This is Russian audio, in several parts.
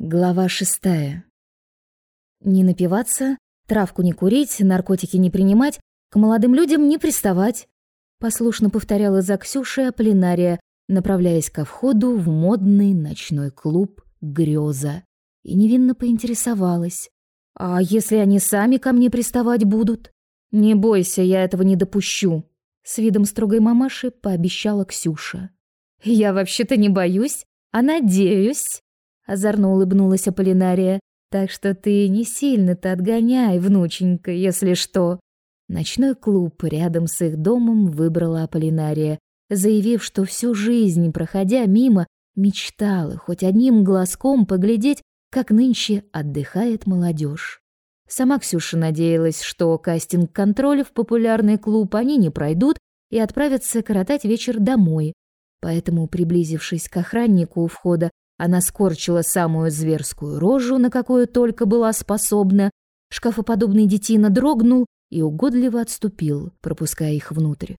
Глава шестая. Не напиваться, травку не курить, наркотики не принимать, к молодым людям не приставать. Послушно повторяла за Ксюшей Аполлинария, направляясь ко входу в модный ночной клуб «Грёза». И невинно поинтересовалась. «А если они сами ко мне приставать будут?» «Не бойся, я этого не допущу», — с видом строгой мамаши пообещала Ксюша. «Я вообще-то не боюсь, а надеюсь», озорно улыбнулась Аполлинария. Так что ты не сильно-то отгоняй, внученька, если что. Ночной клуб рядом с их домом выбрала Аполлинария, заявив, что всю жизнь, проходя мимо, мечтала хоть одним глазком поглядеть, как нынче отдыхает молодежь. Сама Ксюша надеялась, что кастинг-контроль в популярный клуб они не пройдут и отправятся коротать вечер домой. Поэтому, приблизившись к охраннику у входа, она скорчила самую зверскую рожу, на какую только была способна. Шкафоподобный детина дрогнул и угодливо отступил, пропуская их внутрь.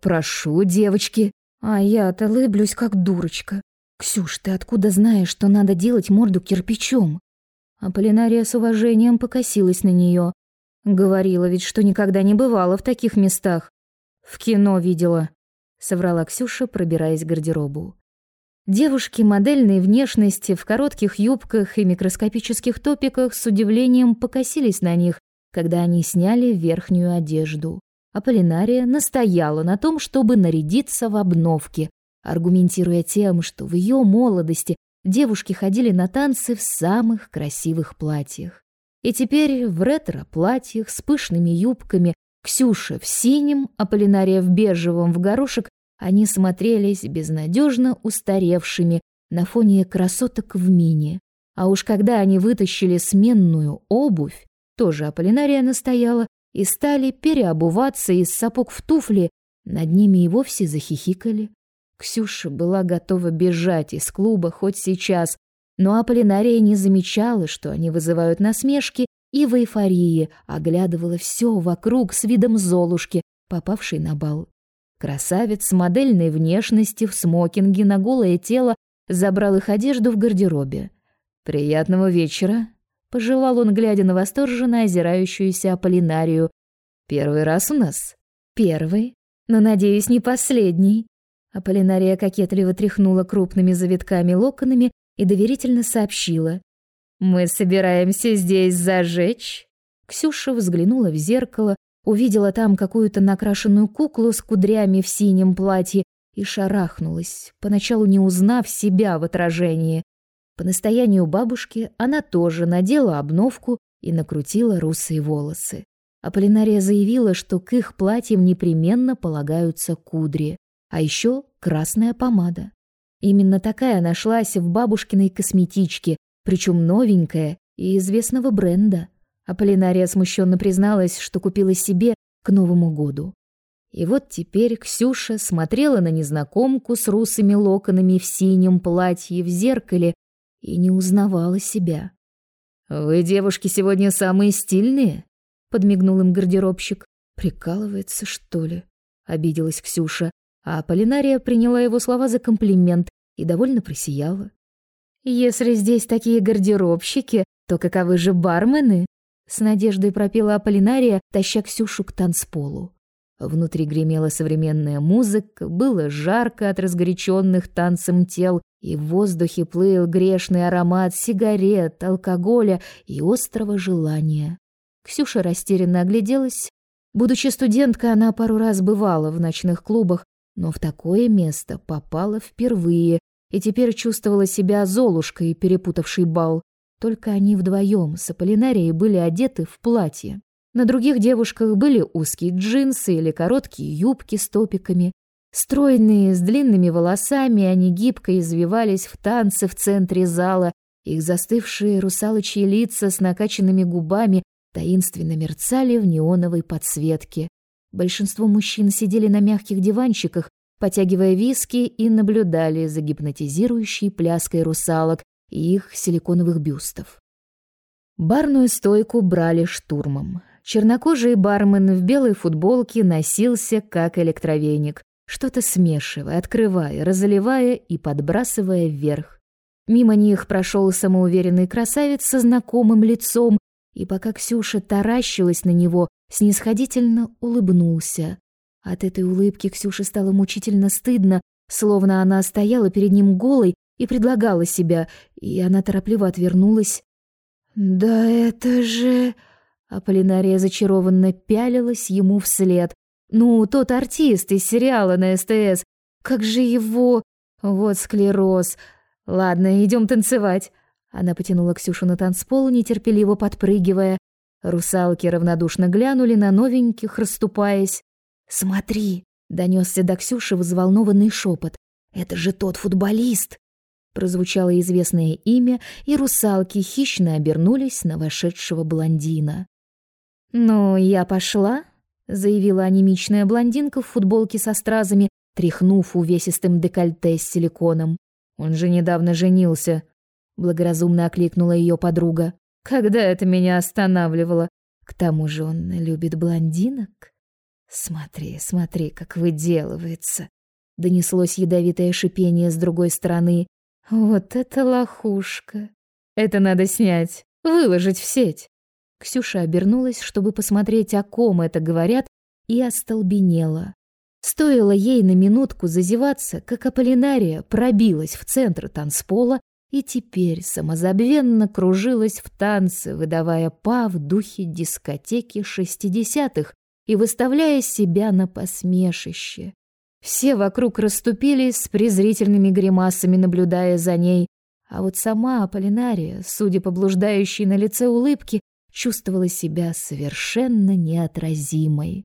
«Прошу, девочки». А я-то лыблюсь, как дурочка. «Ксюш, ты откуда знаешь, что надо делать морду кирпичом?» Аполлинария с уважением покосилась на нее. Говорила ведь, что никогда не бывала в таких местах. «В кино видела», — соврала Ксюша, пробираясь к гардеробу. Девушки модельной внешности в коротких юбках и микроскопических топиках с удивлением покосились на них, когда они сняли верхнюю одежду. Аполлинария настояла на том, чтобы нарядиться в обновке, аргументируя тем, что в ее молодости девушки ходили на танцы в самых красивых платьях. И теперь в ретро-платьях с пышными юбками Ксюша в синем, Аполлинария в бежевом в горошек они смотрелись безнадежно устаревшими на фоне красоток в мини. А уж когда они вытащили сменную обувь, тоже Аполлинария настояла, и стали переобуваться из сапог в туфли, над ними и вовсе захихикали. Ксюша была готова бежать из клуба хоть сейчас, но Аполлинария не замечала, что они вызывают насмешки, и в эйфории оглядывала все вокруг с видом Золушки, попавшей на бал. Красавец модельной внешности в смокинге на голое тело забрал их одежду в гардеробе. «Приятного вечера», — пожелал он, глядя на восторженно озирающуюся Аполлинарию. «Первый раз у нас?» «Первый, но, надеюсь, не последний». Аполлинария кокетливо тряхнула крупными завитками локонами и доверительно сообщила. «Мы собираемся здесь зажечь». Ксюша взглянула в зеркало, Увидела там какую-то накрашенную куклу с кудрями в синем платье и шарахнулась, поначалу не узнав себя в отражении. По настоянию бабушки она тоже надела обновку и накрутила русые волосы. Аполлинария заявила, что к их платьям непременно полагаются кудри, а еще красная помада. Именно такая нашлась в бабушкиной косметичке, причем новенькая и известного бренда. Аполлинария смущенно призналась, что купила себе к Новому году. И вот теперь Ксюша смотрела на незнакомку с русыми локонами в синем платье в зеркале и не узнавала себя. «Вы, девушки, сегодня самые стильные?» — подмигнул им гардеробщик. «Прикалывается, что ли?» — обиделась Ксюша, а Аполлинария приняла его слова за комплимент и довольно просияла. «Если здесь такие гардеробщики, то каковы же бармены?» С надеждой пропела Аполлинария, таща Ксюшу к танцполу. Внутри гремела современная музыка, было жарко от разгоряченных танцем тел, и в воздухе плыл грешный аромат сигарет, алкоголя и острого желания. Ксюша растерянно огляделась. Будучи студенткой, она пару раз бывала в ночных клубах, но в такое место попала впервые и теперь чувствовала себя золушкой, перепутавшей бал. Только они вдвоем с Аполлинарией были одеты в платье. На других девушках были узкие джинсы или короткие юбки с топиками. Стройные, с длинными волосами, они гибко извивались в танце в центре зала. Их застывшие русалочьи лица с накачанными губами таинственно мерцали в неоновой подсветке. Большинство мужчин сидели на мягких диванчиках, потягивая виски и наблюдали за гипнотизирующей пляской русалок, и их силиконовых бюстов. Барную стойку брали штурмом. Чернокожий бармен в белой футболке носился как электровеник, что-то смешивая, открывая, разливая и подбрасывая вверх. Мимо них прошел самоуверенный красавец со знакомым лицом, и пока Ксюша таращилась на него, снисходительно улыбнулся. От этой улыбки Ксюше стало мучительно стыдно, словно она стояла перед ним голой и предлагала себя, и она торопливо отвернулась. «Да это же...» Аполлинария зачарованно пялилась ему вслед. «Ну, тот артист из сериала на СТС. Как же его... Вот склероз. Ладно, идем танцевать». Она потянула Ксюшу на танцпол, нетерпеливо подпрыгивая. Русалки равнодушно глянули на новеньких, расступаясь. «Смотри!» — донесся до Ксюши взволнованный шепот. «Это же тот футболист!» Прозвучало известное имя, и русалки хищно обернулись на вошедшего блондина. «Ну, я пошла», — заявила анемичная блондинка в футболке со стразами, тряхнув увесистым декольте с силиконом. «Он же недавно женился», — благоразумно окликнула ее подруга. «Когда это меня останавливало? К тому же он любит блондинок». «Смотри, смотри, как выделывается», — донеслось ядовитое шипение с другой стороны. «Вот это лохушка! Это надо снять, выложить в сеть». Ксюша обернулась, чтобы посмотреть, о ком это говорят, и остолбенела. Стоило ей на минутку зазеваться, как Аполлинария пробилась в центр танцпола и теперь самозабвенно кружилась в танце, выдавая па в духе дискотеки шестидесятых и выставляя себя на посмешище. Все вокруг расступились с презрительными гримасами, наблюдая за ней, а вот сама Аполлинария, судя по блуждающей на лице улыбке, чувствовала себя совершенно неотразимой.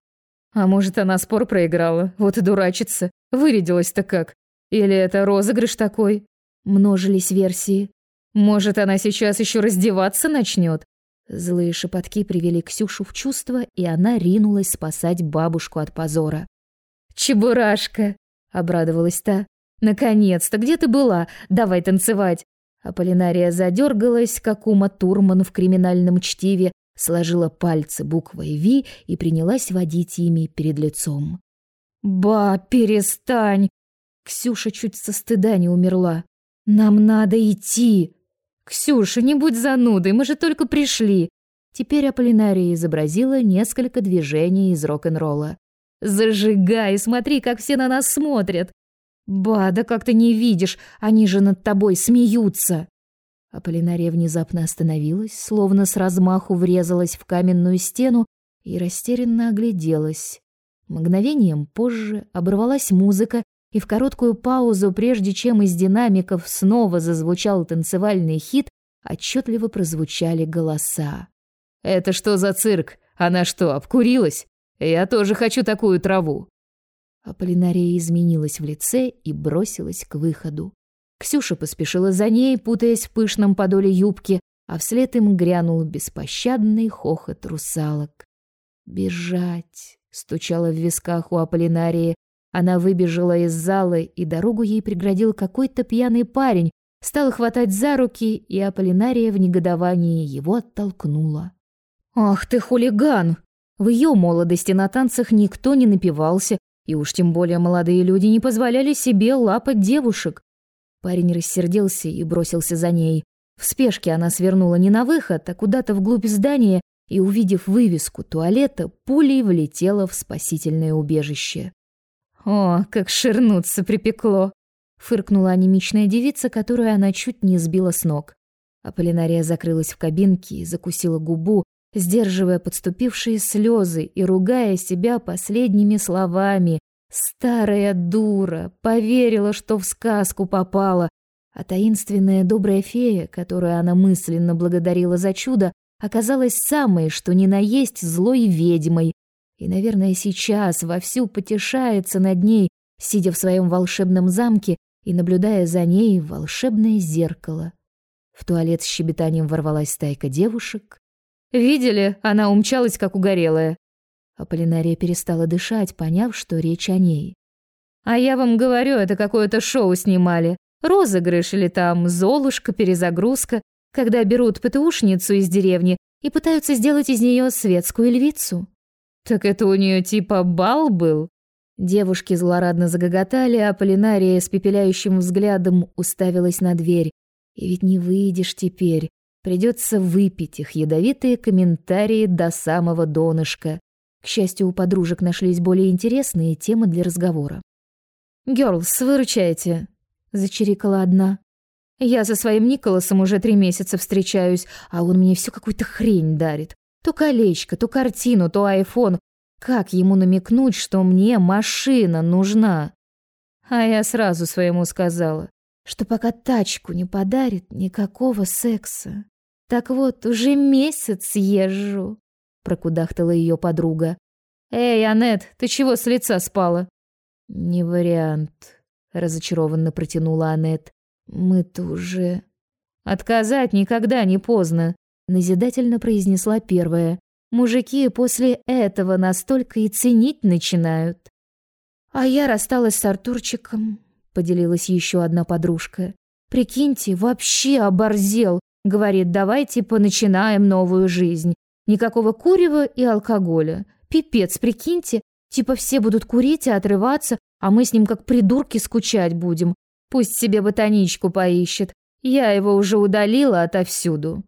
А может, она спор проиграла, вот и дурачится. Вырядилась-то как? Или это розыгрыш такой? Множились версии. Может, она сейчас еще раздеваться начнет? Злые шепотки привели Ксюшу в чувство, и она ринулась спасать бабушку от позора. «Чебурашка!» — обрадовалась та. «Наконец-то! Где ты была? Давай танцевать!» Аполлинария задергалась, как Ума Турман в криминальном чтиве, сложила пальцы буквой «Ви» и принялась водить ими перед лицом. «Ба, перестань!» Ксюша чуть со стыда не умерла. «Нам надо идти!» «Ксюша, не будь занудой, мы же только пришли!» Теперь Аполлинария изобразила несколько движений из рок-н-ролла. «Зажигай, смотри, как все на нас смотрят!» «Ба, да как ты не видишь, они же над тобой смеются!» Аполлинария внезапно остановилась, словно с размаху врезалась в каменную стену и растерянно огляделась. Мгновением позже оборвалась музыка, и в короткую паузу, прежде чем из динамиков снова зазвучал танцевальный хит, отчетливо прозвучали голоса. «Это что за цирк? Она что, обкурилась? Я тоже хочу такую траву!» Аполлинария изменилась в лице и бросилась к выходу. Ксюша поспешила за ней, путаясь в пышном подоле юбки, а вслед им грянул беспощадный хохот русалок. «Бежать!» — стучала в висках у Аполлинарии. Она выбежала из зала, и дорогу ей преградил какой-то пьяный парень, стал хватать за руки, и Аполлинария в негодовании его оттолкнула. «Ах ты хулиган!» В ее молодости на танцах никто не напивался, и уж тем более молодые люди не позволяли себе лапать девушек. Парень рассердился и бросился за ней. В спешке она свернула не на выход, а куда-то вглубь здания и, увидев вывеску туалета, пулей влетела в спасительное убежище. «О, как ширнуться припекло!» — фыркнула анемичная девица, которую она чуть не сбила с ног. Аполлинария закрылась в кабинке и закусила губу, сдерживая подступившие слезы и ругая себя последними словами. Старая дура, поверила, что в сказку попала, а таинственная добрая фея, которую она мысленно благодарила за чудо, оказалась самой, что ни на есть злой ведьмой. И, наверное, сейчас вовсю потешается над ней, сидя в своем волшебном замке и наблюдая за ней в волшебное зеркало. В туалет с щебетанием ворвалась стайка девушек, Видели? Она умчалась, как угорелая. Аполлинария перестала дышать, поняв, что речь о ней. А я вам говорю, это какое-то шоу снимали. Розыгрыш или там Золушка, перезагрузка, когда берут ПТУшницу из деревни и пытаются сделать из нее светскую львицу. Так это у нее типа бал был? Девушки злорадно загоготали, а Полинария с пепеляющим взглядом уставилась на дверь. И ведь не выйдешь теперь. Придется выпить их ядовитые комментарии до самого донышка. К счастью, у подружек нашлись более интересные темы для разговора. «Гёрлс, выручайте!» — зачирикала одна. «Я со своим Николасом уже три месяца встречаюсь, а он мне всю какую-то хрень дарит. То колечко, то картину, то айфон. Как ему намекнуть, что мне машина нужна?» А я сразу своему сказала, что пока тачку не подарит, никакого секса. Так вот, уже месяц езжу, прокудахтала ее подруга. Эй, Анет, ты чего с лица спала? Не вариант, разочарованно протянула Анет. Мы-то уже отказать никогда не поздно, назидательно произнесла первая. Мужики после этого настолько и ценить начинают. А я рассталась с Артурчиком, поделилась еще одна подружка. Прикиньте, вообще оборзел. Говорит, давайте поначинаем новую жизнь. Никакого курева и алкоголя. Пипец, прикиньте. Типа все будут курить и отрываться, а мы с ним как придурки скучать будем. Пусть себе ботаничку поищет. Я его уже удалила отовсюду.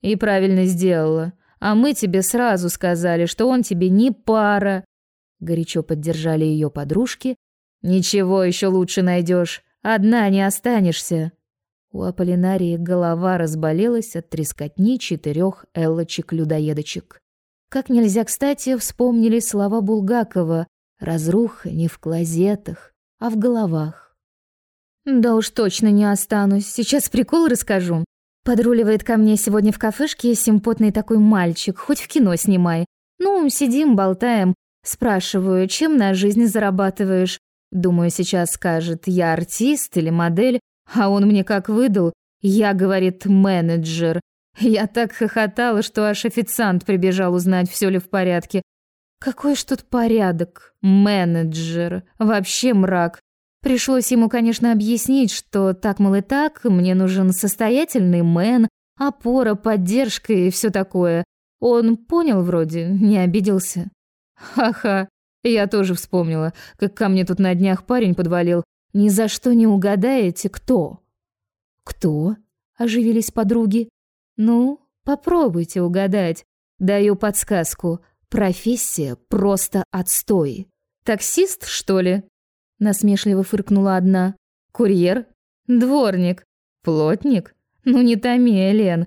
И правильно сделала. А мы тебе сразу сказали, что он тебе не пара. Горячо поддержали ее подружки. Ничего еще лучше найдешь. Одна не останешься. У Аполлинарии голова разболелась от трескотни четырех эллочек-людоедочек. Как нельзя кстати вспомнили слова Булгакова «Разруха не в клозетах, а в головах». «Да уж точно не останусь. Сейчас прикол расскажу. Подруливает ко мне сегодня в кафешке симпотный такой мальчик, хоть в кино снимай. Ну, сидим, болтаем. Спрашиваю, чем на жизнь зарабатываешь? Думаю, сейчас скажет, я артист или модель, а он мне как выдал, я, говорит, менеджер. Я так хохотала, что аж официант прибежал узнать, все ли в порядке. Какой ж тут порядок? Менеджер. Вообще мрак. Пришлось ему, конечно, объяснить, что так, мол, и так, мне нужен состоятельный мен, опора, поддержка и все такое. Он понял вроде, не обиделся. Ха-ха, я тоже вспомнила, как ко мне тут на днях парень подвалил. Ни за что не угадаете, кто? Кто? Оживились подруги. Ну, попробуйте угадать. Даю подсказку. Профессия просто отстой. Таксист, что ли? Насмешливо фыркнула одна. Курьер? Дворник? Плотник? Ну не томи, Элен.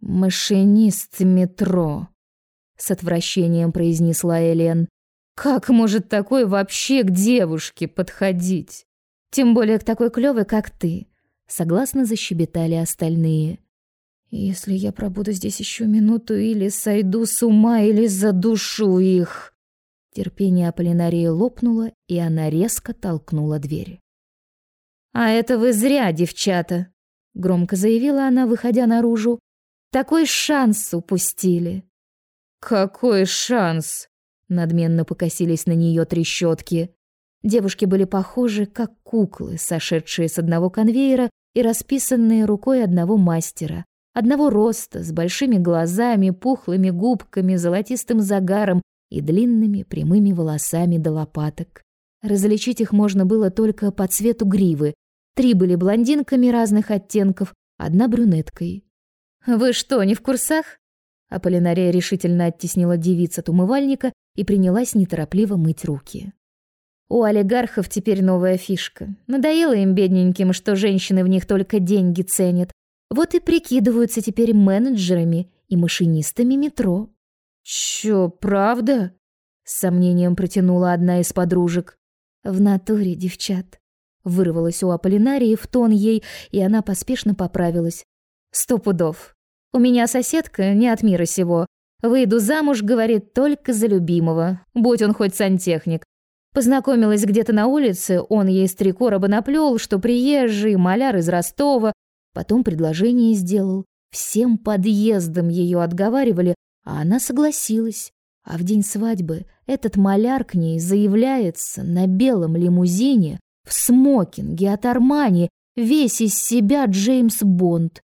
Машинист метро. С отвращением произнесла Элен. Как может такой вообще к девушке подходить? Тем более к такой клёвой, как ты. Согласно защебетали остальные. Если я пробуду здесь еще минуту, или сойду с ума, или задушу их. Терпение Аполлинарии лопнуло, и она резко толкнула дверь. «А это вы зря, девчата!» — громко заявила она, выходя наружу. «Такой шанс упустили!» «Какой шанс?» — надменно покосились на нее трещотки. Девушки были похожи, как куклы, сошедшие с одного конвейера и расписанные рукой одного мастера. Одного роста, с большими глазами, пухлыми губками, золотистым загаром и длинными прямыми волосами до лопаток. Различить их можно было только по цвету гривы. Три были блондинками разных оттенков, одна брюнеткой. «Вы что, не в курсах?» Аполлинария решительно оттеснила девиц от умывальника и принялась неторопливо мыть руки. У олигархов теперь новая фишка. Надоело им бедненьким, что женщины в них только деньги ценят. Вот и прикидываются теперь менеджерами и машинистами метро. «Чё, правда?» — с сомнением протянула одна из подружек. «В натуре, девчат». Вырвалась у Аполлинарии в тон ей, и она поспешно поправилась. «Сто пудов. У меня соседка не от мира сего. Выйду замуж, говорит, только за любимого, будь он хоть сантехник. Познакомилась где-то на улице, он ей с три короба наплел, что приезжий, маляр из Ростова. Потом предложение сделал. Всем подъездом ее отговаривали, а она согласилась. А в день свадьбы этот маляр к ней заявляется на белом лимузине, в смокинге от Армани, весь из себя Джеймс Бонд.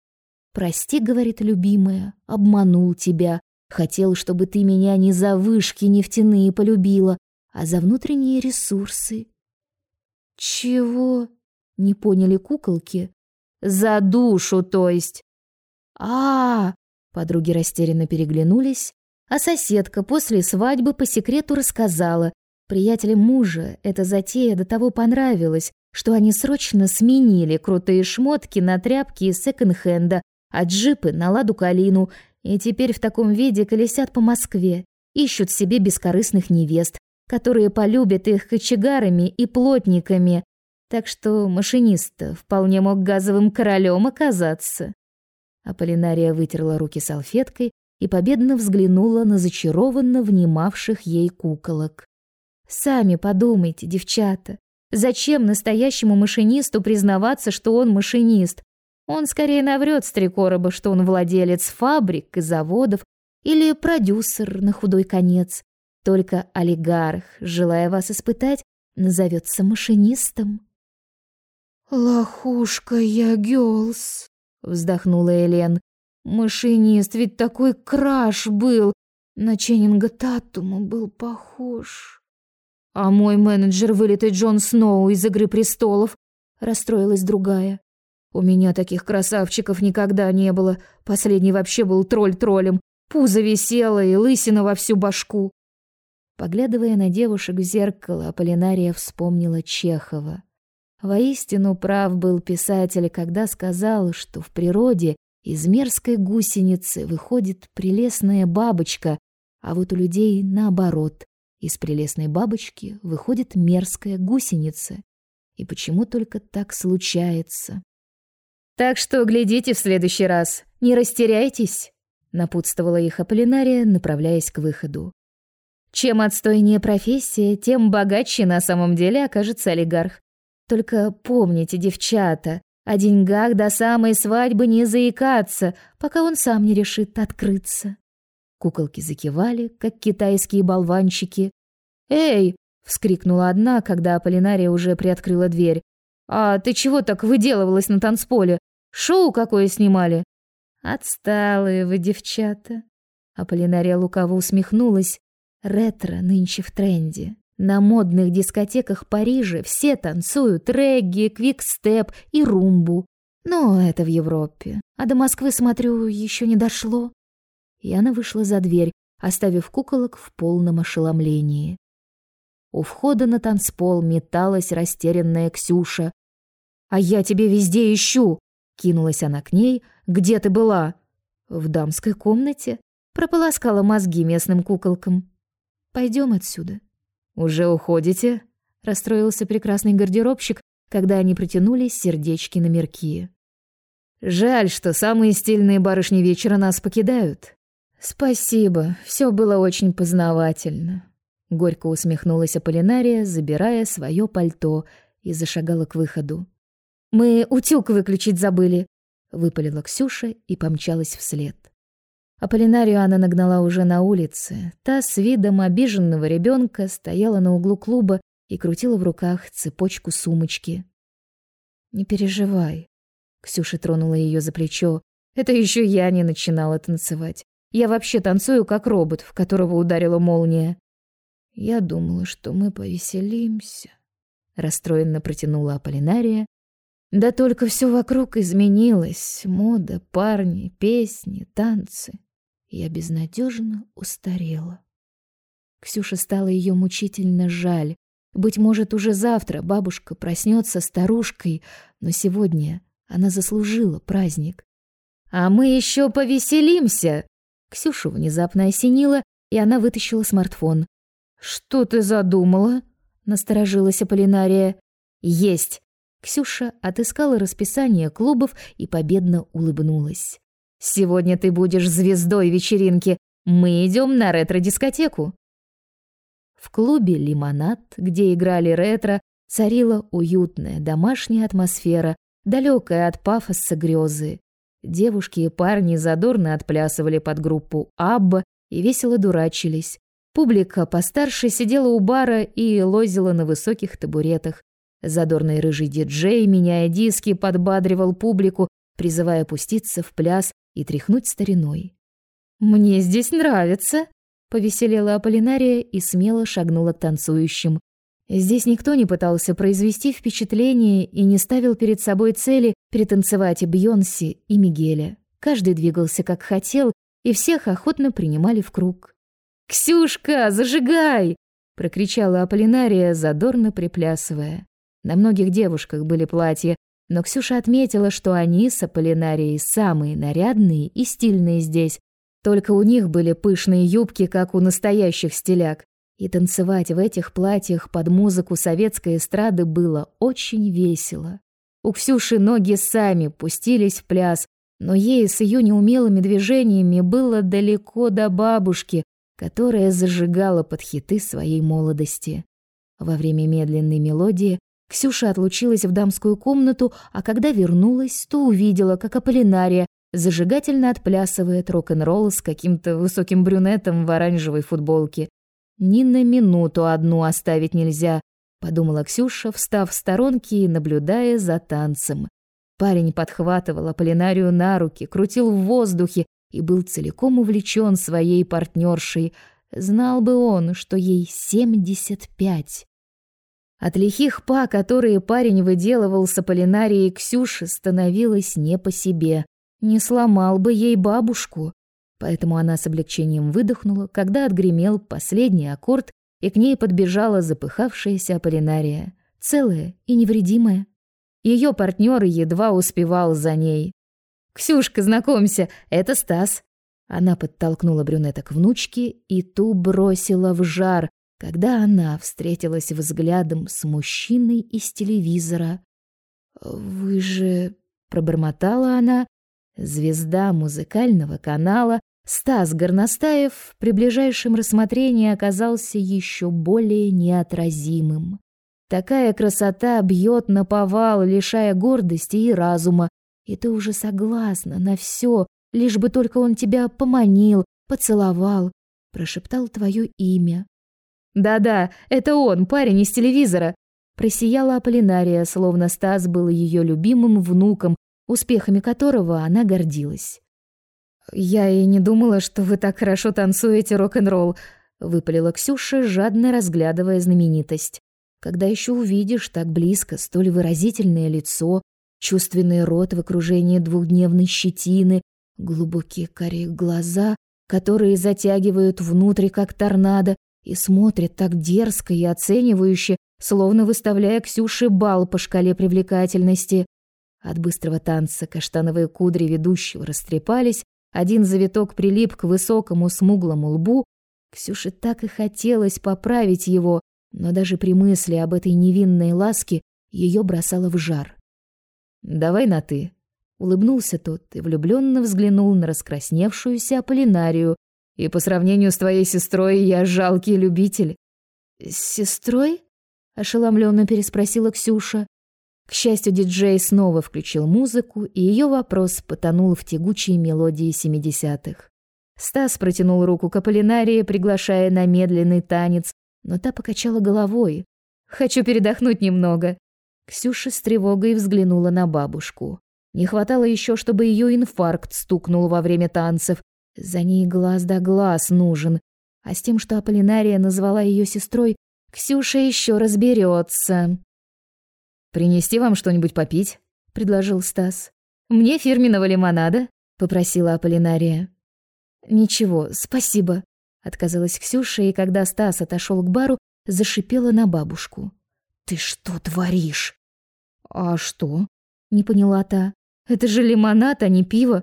«Прости, — говорит любимая, — обманул тебя. Хотел, чтобы ты меня не за вышки нефтяные полюбила, а за внутренние ресурсы. Чего? Не поняли куколки. За душу, то есть. А, -а, -а подруги растерянно переглянулись, а соседка после свадьбы по секрету рассказала, приятелям мужа эта затея до того понравилась, что они срочно сменили крутые шмотки на тряпки из секонд-хенда, а джипы на ладу калину, и теперь в таком виде колесят по Москве, ищут себе бескорыстных невест, которые полюбят их кочегарами и плотниками, так что машинист вполне мог газовым королем оказаться. Аполлинария вытерла руки салфеткой и победно взглянула на зачарованно внимавших ей куколок. «Сами подумайте, девчата, зачем настоящему машинисту признаваться, что он машинист? Он скорее наврет с три короба, что он владелец фабрик и заводов или продюсер на худой конец. Только олигарх, желая вас испытать, назовется машинистом. «Лохушка я, Гёлс», — вздохнула Элен. «Машинист ведь такой краш был, на Ченнинга Татума был похож». «А мой менеджер вылитый Джон Сноу из «Игры престолов», — расстроилась другая. У меня таких красавчиков никогда не было. Последний вообще был тролль троллем. Пузо висело и лысина во всю башку. Поглядывая на девушек в зеркало, Аполлинария вспомнила Чехова. Воистину прав был писатель, когда сказал, что в природе из мерзкой гусеницы выходит прелестная бабочка, а вот у людей наоборот. Из прелестной бабочки выходит мерзкая гусеница. И почему только так случается? Так что глядите в следующий раз, не растеряйтесь, напутствовала их Аполлинария, направляясь к выходу. Чем отстойнее профессия, тем богаче на самом деле окажется олигарх. Только помните, девчата, о деньгах до самой свадьбы не заикаться, пока он сам не решит открыться. Куколки закивали, как китайские болванчики. «Эй!» — вскрикнула одна, когда Аполлинария уже приоткрыла дверь. «А ты чего так выделывалась на танцполе? Шоу какое снимали?» «Отсталые вы, девчата!» Аполлинария лукаво усмехнулась. «Ретро нынче в тренде. На модных дискотеках Парижа все танцуют регги, квикстеп и румбу. Но это в Европе. А до Москвы, смотрю, еще не дошло». И она вышла за дверь, оставив куколок в полном ошеломлении. У входа на танцпол металась растерянная Ксюша. «А я тебе везде ищу!» Кинулась она к ней. «Где ты была?» «В дамской комнате». Прополоскала мозги местным куколкам. «Пойдем отсюда». «Уже уходите?» Расстроился прекрасный гардеробщик, когда они протянули сердечки на мерки. «Жаль, что самые стильные барышни вечера нас покидают». «Спасибо, все было очень познавательно». Горько усмехнулась Аполлинария, забирая свое пальто, и зашагала к выходу. «Мы утюг выключить забыли», — выпалила Ксюша и помчалась вслед. Аполлинарию она нагнала уже на улице. Та с видом обиженного ребенка стояла на углу клуба и крутила в руках цепочку сумочки. «Не переживай», — Ксюша тронула ее за плечо. «Это еще я не начинала танцевать. Я вообще танцую как робот, в которого ударила молния». Я думала, что мы повеселимся, расстроенно протянула Аполлинария. Да только все вокруг изменилось: мода, парни, песни, танцы. Я безнадежно устарела. Ксюша стала ее мучительно жаль. Быть может, уже завтра бабушка проснется старушкой, но сегодня она заслужила праздник. А мы еще повеселимся. Ксюшу внезапно осенило, и она вытащила смартфон. «Что ты задумала?» — насторожилась Аполлинария. «Есть!» Ксюша отыскала расписание клубов и победно улыбнулась. «Сегодня ты будешь звездой вечеринки. Мы идем на ретро-дискотеку». В клубе «Лимонад», где играли ретро, царила уютная домашняя атмосфера, далекая от пафоса грезы. Девушки и парни задорно отплясывали под группу «Абба» и весело дурачились. Публика постарше сидела у бара и лозила на высоких табуретах. Задорный рыжий диджей, меняя диски, подбадривал публику, призывая опуститься в пляс и тряхнуть стариной. «Мне здесь нравится», — повеселела Аполлинария и смело шагнула к танцующим. Здесь никто не пытался произвести впечатление и не ставил перед собой цели перетанцевать Бьонси и Мигеля. Каждый двигался как хотел, и всех охотно принимали в круг. «Ксюшка, зажигай!» — прокричала Аполлинария, задорно приплясывая. На многих девушках были платья, но Ксюша отметила, что они с Аполлинарией самые нарядные и стильные здесь. Только у них были пышные юбки, как у настоящих стиляк. И танцевать в этих платьях под музыку советской эстрады было очень весело. У Ксюши ноги сами пустились в пляс, но ей с ее неумелыми движениями было далеко до бабушки, которая зажигала под хиты своей молодости. Во время медленной мелодии Ксюша отлучилась в дамскую комнату, а когда вернулась, то увидела, как Аполлинария зажигательно отплясывает рок-н-ролл с каким-то высоким брюнетом в оранжевой футболке. Ни на минуту одну оставить нельзя, подумала Ксюша, встав в сторонке и наблюдая за танцем. Парень подхватывал Аполлинарию на руки, крутил в воздухе и был целиком увлечен своей партнершей. Знал бы он, что ей семьдесят пять. От лихих па, которые парень выделывал с Аполлинарией Ксюши, становилось не по себе. Не сломал бы ей бабушку. Поэтому она с облегчением выдохнула, когда отгремел последний аккорд, и к ней подбежала запыхавшаяся Аполлинария, целая и невредимая. Ее партнер едва успевал за ней. «Ксюшка, знакомься, это Стас». Она подтолкнула брюнета к внучке и ту бросила в жар, когда она встретилась взглядом с мужчиной из телевизора. «Вы же...» — пробормотала она. Звезда музыкального канала Стас Горностаев при ближайшем рассмотрении оказался еще более неотразимым. Такая красота бьет на повал, лишая гордости и разума, и ты уже согласна на все, лишь бы только он тебя поманил, поцеловал, прошептал твое имя. Да-да, это он, парень из телевизора. Просияла Аполлинария, словно Стас был ее любимым внуком, успехами которого она гордилась. Я и не думала, что вы так хорошо танцуете рок-н-ролл, выпалила Ксюша, жадно разглядывая знаменитость. Когда еще увидишь так близко столь выразительное лицо, чувственный рот в окружении двухдневной щетины, глубокие карие глаза, которые затягивают внутрь как торнадо и смотрят так дерзко и оценивающе, словно выставляя Ксюше бал по шкале привлекательности. От быстрого танца каштановые кудри ведущего растрепались, один завиток прилип к высокому смуглому лбу. Ксюше так и хотелось поправить его, но даже при мысли об этой невинной ласке ее бросало в жар. «Давай на «ты», — улыбнулся тот и влюбленно взглянул на раскрасневшуюся Аполлинарию. «И по сравнению с твоей сестрой я жалкий любитель». «С сестрой?» — ошеломленно переспросила Ксюша. К счастью, диджей снова включил музыку, и ее вопрос потонул в тягучей мелодии семидесятых. Стас протянул руку к Аполлинарии, приглашая на медленный танец, но та покачала головой. «Хочу передохнуть немного». Ксюша с тревогой взглянула на бабушку. Не хватало еще, чтобы ее инфаркт стукнул во время танцев. За ней глаз да глаз нужен. А с тем, что Аполлинария назвала ее сестрой, Ксюша еще разберется. «Принести вам что-нибудь попить?» — предложил Стас. «Мне фирменного лимонада», — попросила Аполлинария. «Ничего, спасибо», Отказалась Ксюша, и когда Стас отошел к бару, зашипела на бабушку. «Ты что творишь?» «А что?» — не поняла та. «Это же лимонад, а не пиво.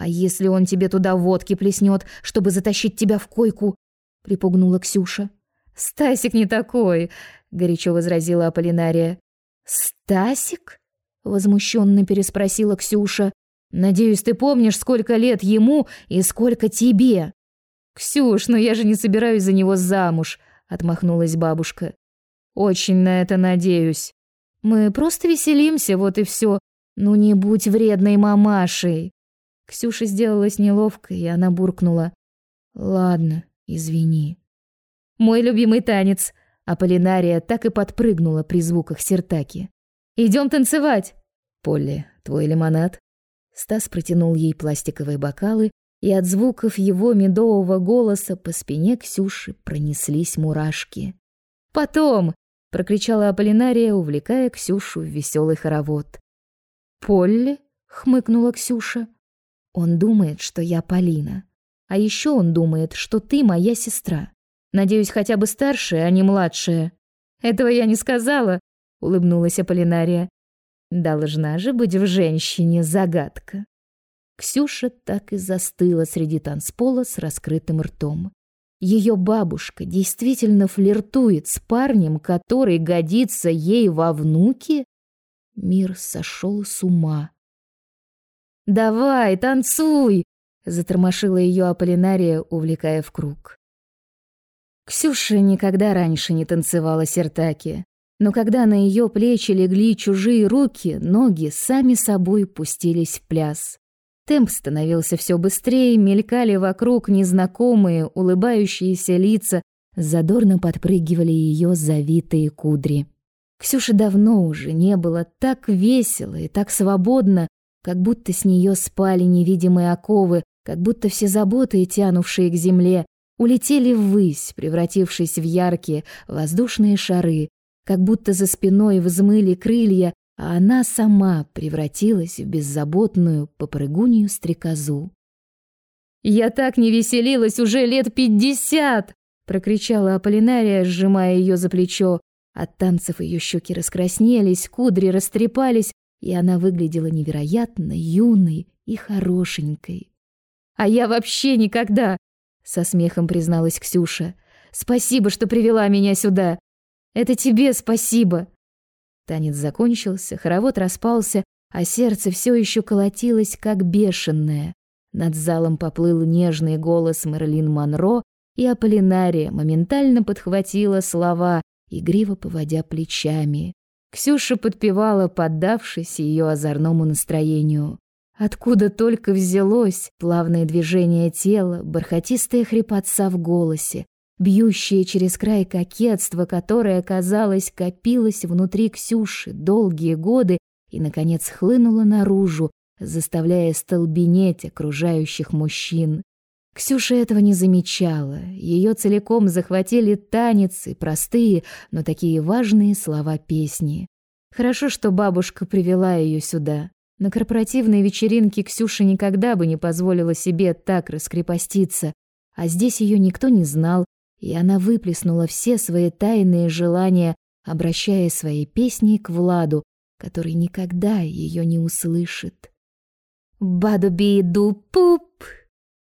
А если он тебе туда водки плеснет, чтобы затащить тебя в койку?» — припугнула Ксюша. «Стасик не такой», — горячо возразила Аполлинария. «Стасик?» — возмущенно переспросила Ксюша. «Надеюсь, ты помнишь, сколько лет ему и сколько тебе?» «Ксюш, но я же не собираюсь за него замуж», — отмахнулась бабушка. «Очень на это надеюсь. Мы просто веселимся, вот и все. Ну не будь вредной мамашей». Ксюша сделалась неловко, и она буркнула. «Ладно, извини». «Мой любимый танец», — Аполлинария так и подпрыгнула при звуках сертаки. «Идем танцевать!» «Полли, твой лимонад?» Стас протянул ей пластиковые бокалы, и от звуков его медового голоса по спине Ксюши пронеслись мурашки. «Потом!» прокричала Аполлинария, увлекая Ксюшу в веселый хоровод. «Полли?» — хмыкнула Ксюша. «Он думает, что я Полина. А еще он думает, что ты моя сестра. Надеюсь, хотя бы старшая, а не младшая». «Этого я не сказала», — улыбнулась Аполлинария. «Должна же быть в женщине загадка». Ксюша так и застыла среди танцпола с раскрытым ртом. Ее бабушка действительно флиртует с парнем, который годится ей во внуки? Мир сошел с ума. «Давай, танцуй!» — затормошила ее Аполлинария, увлекая в круг. Ксюша никогда раньше не танцевала сертаки, но когда на ее плечи легли чужие руки, ноги сами собой пустились в пляс. Темп становился все быстрее, мелькали вокруг незнакомые, улыбающиеся лица, задорно подпрыгивали ее завитые кудри. Ксюше давно уже не было так весело и так свободно, как будто с нее спали невидимые оковы, как будто все заботы, тянувшие к земле, улетели ввысь, превратившись в яркие воздушные шары, как будто за спиной взмыли крылья, а она сама превратилась в беззаботную попрыгунью стрекозу. «Я так не веселилась уже лет пятьдесят!» — прокричала Аполлинария, сжимая ее за плечо. От танцев ее щеки раскраснелись, кудри растрепались, и она выглядела невероятно юной и хорошенькой. «А я вообще никогда!» — со смехом призналась Ксюша. «Спасибо, что привела меня сюда! Это тебе спасибо!» Танец закончился, хоровод распался, а сердце все еще колотилось, как бешеное. Над залом поплыл нежный голос Мерлин Монро, и Аполлинария моментально подхватила слова, игриво поводя плечами. Ксюша подпевала, поддавшись ее озорному настроению. Откуда только взялось плавное движение тела, бархатистая хрипотца в голосе, бьющее через край кокетство, которое, казалось, копилось внутри Ксюши долгие годы и, наконец, хлынуло наружу, заставляя столбенеть окружающих мужчин. Ксюша этого не замечала. Ее целиком захватили танец и простые, но такие важные слова песни. Хорошо, что бабушка привела ее сюда. На корпоративной вечеринке Ксюша никогда бы не позволила себе так раскрепоститься, а здесь ее никто не знал, и она выплеснула все свои тайные желания, обращая свои песни к Владу, который никогда ее не услышит. «Бадуби-ду-пуп!»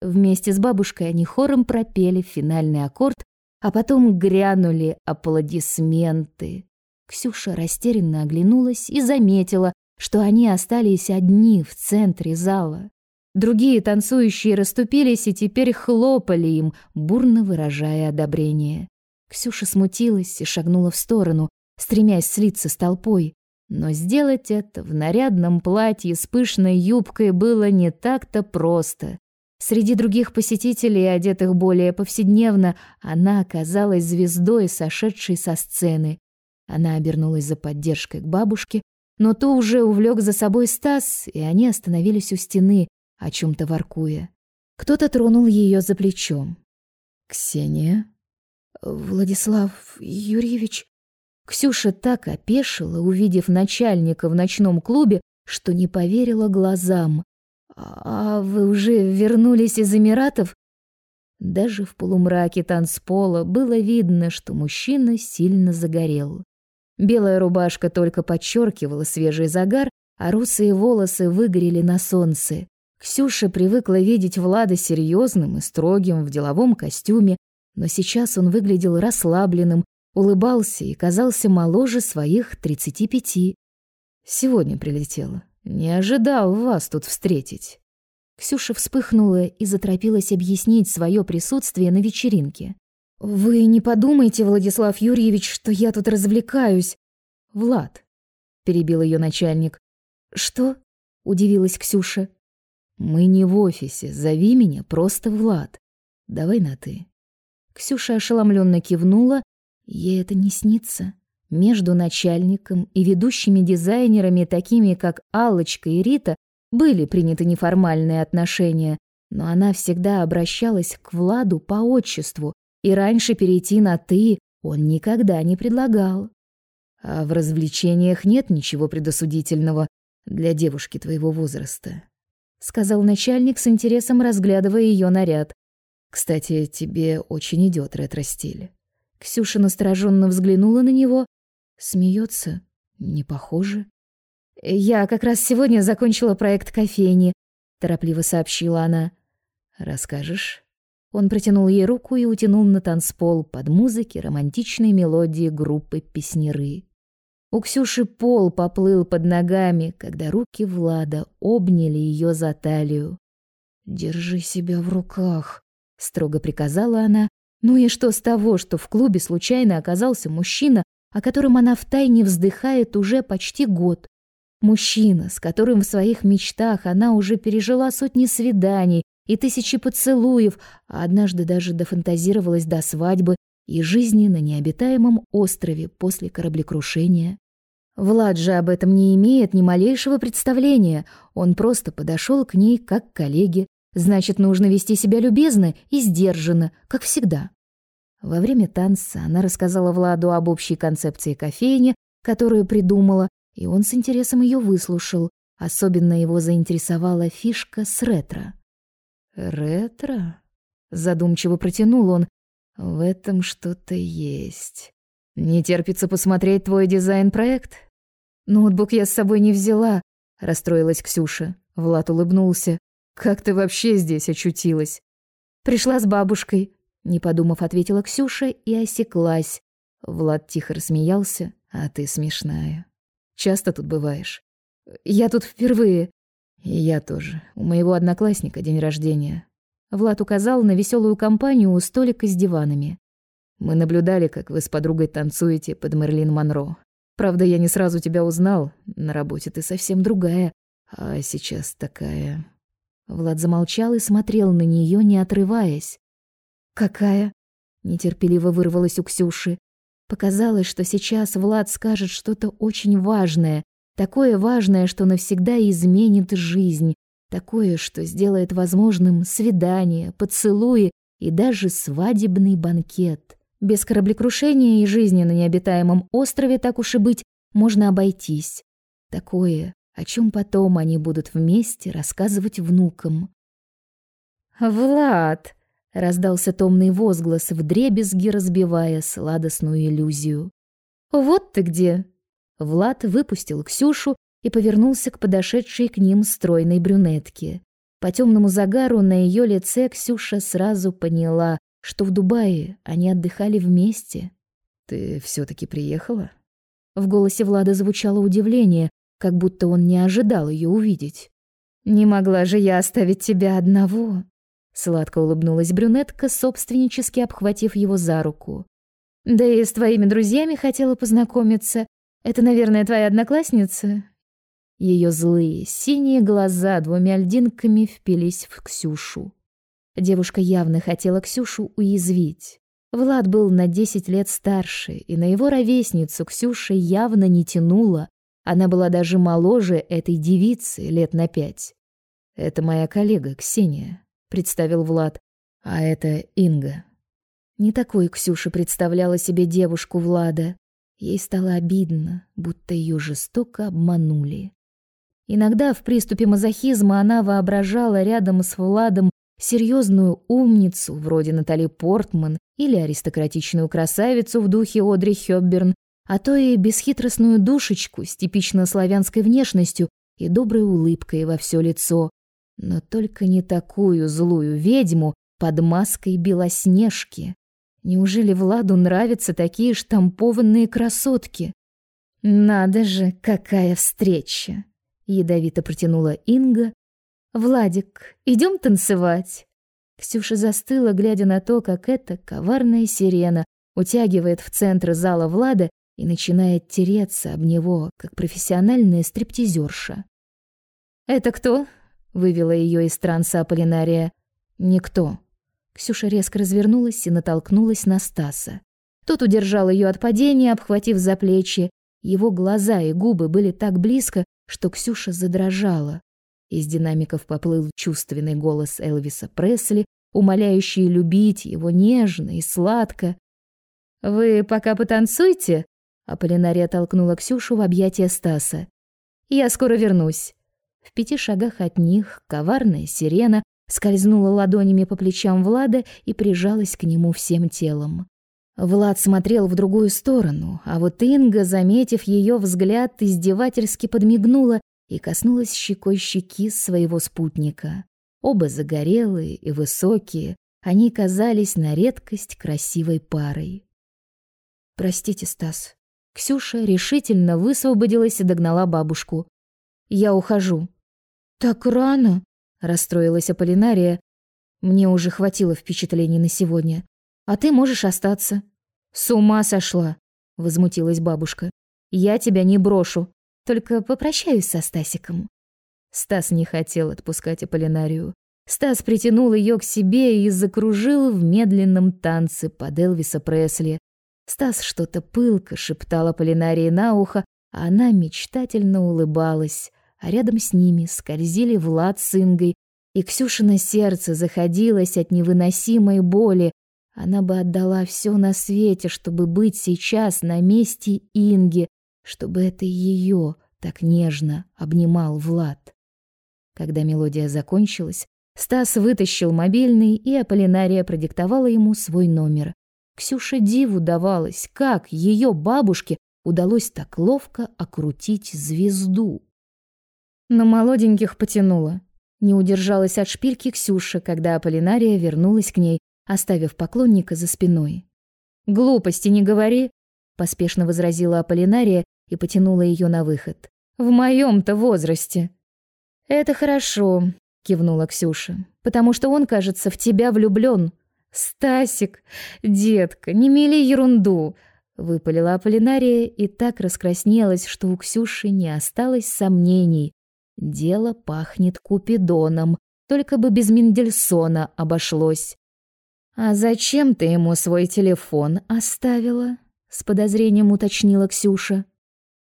Вместе с бабушкой они хором пропели финальный аккорд, а потом грянули аплодисменты. Ксюша растерянно оглянулась и заметила, что они остались одни в центре зала. Другие танцующие расступились и теперь хлопали им, бурно выражая одобрение. Ксюша смутилась и шагнула в сторону, стремясь слиться с толпой. Но сделать это в нарядном платье с пышной юбкой было не так-то просто. Среди других посетителей, одетых более повседневно, она оказалась звездой, сошедшей со сцены. Она обернулась за поддержкой к бабушке, но то уже увлек за собой Стас, и они остановились у стены, о чем-то воркуя. Кто-то тронул ее за плечом. «Ксения?» «Владислав Юрьевич?» Ксюша так опешила, увидев начальника в ночном клубе, что не поверила глазам. «А вы уже вернулись из Эмиратов?» Даже в полумраке танцпола было видно, что мужчина сильно загорел. Белая рубашка только подчеркивала свежий загар, а русые волосы выгорели на солнце. Ксюша привыкла видеть Влада серьезным и строгим в деловом костюме, но сейчас он выглядел расслабленным, улыбался и казался моложе своих тридцати пяти. Сегодня прилетела. Не ожидал вас тут встретить. Ксюша вспыхнула и заторопилась объяснить свое присутствие на вечеринке. Вы не подумайте, Владислав Юрьевич, что я тут развлекаюсь. Влад, перебил ее начальник. Что? удивилась Ксюша. Мы не в офисе, зови меня просто Влад. Давай на ты. Ксюша ошеломленно кивнула. Ей это не снится. Между начальником и ведущими дизайнерами, такими как Аллочка и Рита, были приняты неформальные отношения, но она всегда обращалась к Владу по отчеству, и раньше перейти на «ты» он никогда не предлагал. А в развлечениях нет ничего предосудительного для девушки твоего возраста, сказал начальник с интересом разглядывая ее наряд. Кстати, тебе очень идет ретро-стиль. Ксюша настороженно взглянула на него, смеется, не похоже. Я как раз сегодня закончила проект кофейни, торопливо сообщила она. Расскажешь? Он протянул ей руку и утянул на танцпол под музыки романтичной мелодии группы Песнеры. У Ксюши пол поплыл под ногами, когда руки Влада обняли ее за талию. «Держи себя в руках», — строго приказала она. Ну и что с того, что в клубе случайно оказался мужчина, о котором она втайне вздыхает уже почти год? Мужчина, с которым в своих мечтах она уже пережила сотни свиданий и тысячи поцелуев, а однажды даже дофантазировалась до свадьбы и жизни на необитаемом острове после кораблекрушения. Влад же об этом не имеет ни малейшего представления. Он просто подошел к ней как к коллеге. Значит, нужно вести себя любезно и сдержанно, как всегда. Во время танца она рассказала Владу об общей концепции кофейни, которую придумала, и он с интересом ее выслушал. Особенно его заинтересовала фишка с ретро. «Ретро?» — задумчиво протянул он, в этом что-то есть. Не терпится посмотреть твой дизайн-проект? Ноутбук я с собой не взяла, расстроилась Ксюша. Влад улыбнулся. Как ты вообще здесь очутилась? Пришла с бабушкой, не подумав, ответила Ксюша и осеклась. Влад тихо рассмеялся. А ты смешная. Часто тут бываешь? Я тут впервые. И я тоже. У моего одноклассника день рождения. Влад указал на веселую компанию у столика с диванами. Мы наблюдали, как вы с подругой танцуете под Мерлин Монро. Правда, я не сразу тебя узнал. На работе ты совсем другая, а сейчас такая. Влад замолчал и смотрел на нее, не отрываясь. Какая? нетерпеливо вырвалось у Ксюши. Показалось, что сейчас Влад скажет что-то очень важное, такое важное, что навсегда изменит жизнь, Такое, что сделает возможным свидание, поцелуи и даже свадебный банкет. Без кораблекрушения и жизни на необитаемом острове, так уж и быть, можно обойтись. Такое, о чем потом они будут вместе рассказывать внукам. «Влад!» — раздался томный возглас, вдребезги разбивая сладостную иллюзию. «Вот ты где!» Влад выпустил Ксюшу и повернулся к подошедшей к ним стройной брюнетке. По темному загару на ее лице Ксюша сразу поняла, что в Дубае они отдыхали вместе. «Ты все таки приехала?» В голосе Влада звучало удивление, как будто он не ожидал ее увидеть. «Не могла же я оставить тебя одного?» Сладко улыбнулась брюнетка, собственнически обхватив его за руку. «Да и с твоими друзьями хотела познакомиться. Это, наверное, твоя одноклассница? Ее злые, синие глаза двумя льдинками впились в Ксюшу. Девушка явно хотела Ксюшу уязвить. Влад был на десять лет старше, и на его ровесницу Ксюша явно не тянула. Она была даже моложе этой девицы лет на пять. «Это моя коллега Ксения», — представил Влад. «А это Инга». Не такой Ксюша представляла себе девушку Влада. Ей стало обидно, будто ее жестоко обманули. Иногда в приступе мазохизма она воображала рядом с Владом серьезную умницу, вроде Натали Портман, или аристократичную красавицу в духе Одри Хёбберн, а то и бесхитростную душечку с типично славянской внешностью и доброй улыбкой во все лицо. Но только не такую злую ведьму под маской Белоснежки. Неужели Владу нравятся такие штампованные красотки? Надо же, какая встреча! ядовито протянула Инга. Владик, идем танцевать. Ксюша застыла, глядя на то, как эта коварная сирена утягивает в центр зала Влада и начинает тереться об него, как профессиональная стриптизерша. «Это кто?» — вывела ее из транса Аполлинария. «Никто». Ксюша резко развернулась и натолкнулась на Стаса. Тот удержал ее от падения, обхватив за плечи. Его глаза и губы были так близко, что Ксюша задрожала. Из динамиков поплыл чувственный голос Элвиса Пресли, умоляющий любить его нежно и сладко. «Вы пока потанцуйте, Аполлинария толкнула Ксюшу в объятия Стаса. «Я скоро вернусь». В пяти шагах от них коварная сирена скользнула ладонями по плечам Влада и прижалась к нему всем телом. Влад смотрел в другую сторону, а вот Инга, заметив ее взгляд, издевательски подмигнула и коснулась щекой щеки своего спутника. Оба загорелые и высокие, они казались на редкость красивой парой. «Простите, Стас». Ксюша решительно высвободилась и догнала бабушку. «Я ухожу». «Так рано?» — расстроилась Аполлинария. «Мне уже хватило впечатлений на сегодня. А ты можешь остаться». «С ума сошла!» — возмутилась бабушка. «Я тебя не брошу. Только попрощаюсь со Стасиком». Стас не хотел отпускать Аполлинарию. Стас притянул ее к себе и закружил в медленном танце под Элвиса Пресли. Стас что-то пылко шептал Аполлинарии на ухо, а она мечтательно улыбалась, а рядом с ними скользили Влад с Ингой, и Ксюшина сердце заходилось от невыносимой боли. Она бы отдала все на свете, чтобы быть сейчас на месте Инги, чтобы это ее так нежно обнимал Влад. Когда мелодия закончилась, Стас вытащил мобильный, и Аполлинария продиктовала ему свой номер. Ксюша диву давалась, как ее бабушке удалось так ловко окрутить звезду. На молоденьких потянула. Не удержалась от шпильки Ксюша, когда Аполлинария вернулась к ней, оставив поклонника за спиной. «Глупости не говори», — поспешно возразила Аполлинария и потянула ее на выход. «В моем-то возрасте». «Это хорошо», — кивнула Ксюша, «потому что он, кажется, в тебя влюблён. «Стасик, детка, не мели ерунду!» Выпалила Аполлинария и так раскраснелась, что у Ксюши не осталось сомнений. Дело пахнет Купидоном, только бы без Мендельсона обошлось. «А зачем ты ему свой телефон оставила?» С подозрением уточнила Ксюша.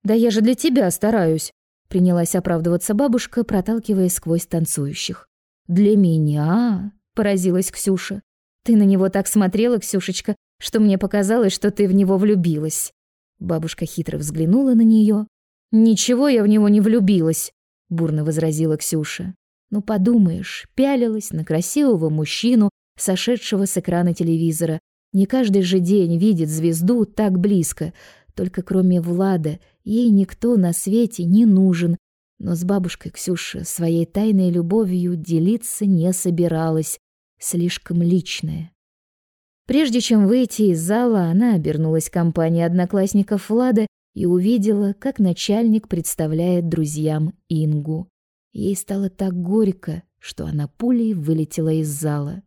«Да я же для тебя стараюсь», принялась оправдываться бабушка, проталкиваясь сквозь танцующих. «Для меня?» — поразилась Ксюша. Ты на него так смотрела, Ксюшечка, что мне показалось, что ты в него влюбилась. Бабушка хитро взглянула на нее. Ничего я в него не влюбилась, бурно возразила Ксюша. Ну подумаешь, пялилась на красивого мужчину, сошедшего с экрана телевизора. Не каждый же день видит звезду так близко. Только кроме Влада ей никто на свете не нужен. Но с бабушкой Ксюша своей тайной любовью делиться не собиралась слишком личное. Прежде чем выйти из зала, она обернулась к компании одноклассников Влада и увидела, как начальник представляет друзьям Ингу. Ей стало так горько, что она пулей вылетела из зала.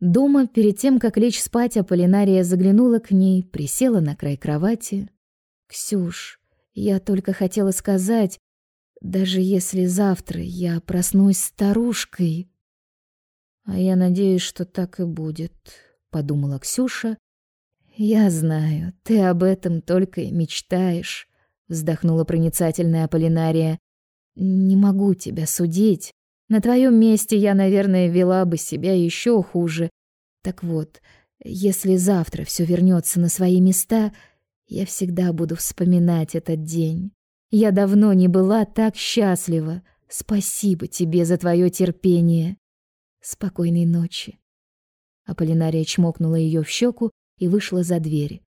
Дома, перед тем, как лечь спать, Аполлинария заглянула к ней, присела на край кровати. «Ксюш, я только хотела сказать, даже если завтра я проснусь старушкой...» А я надеюсь, что так и будет, подумала Ксюша. Я знаю, ты об этом только и мечтаешь, вздохнула проницательная Аполлинария. Не могу тебя судить. На твоем месте я, наверное, вела бы себя еще хуже. Так вот, если завтра все вернется на свои места, я всегда буду вспоминать этот день. Я давно не была так счастлива. Спасибо тебе за твое терпение. Спокойной ночи. Аполлинария чмокнула ее в щеку и вышла за дверь.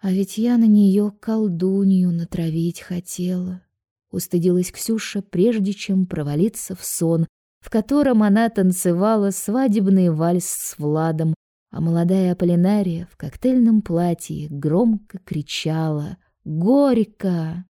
А ведь я на нее колдунью натравить хотела. Устыдилась Ксюша, прежде чем провалиться в сон, в котором она танцевала свадебный вальс с Владом, а молодая Аполлинария в коктейльном платье громко кричала «Горько!».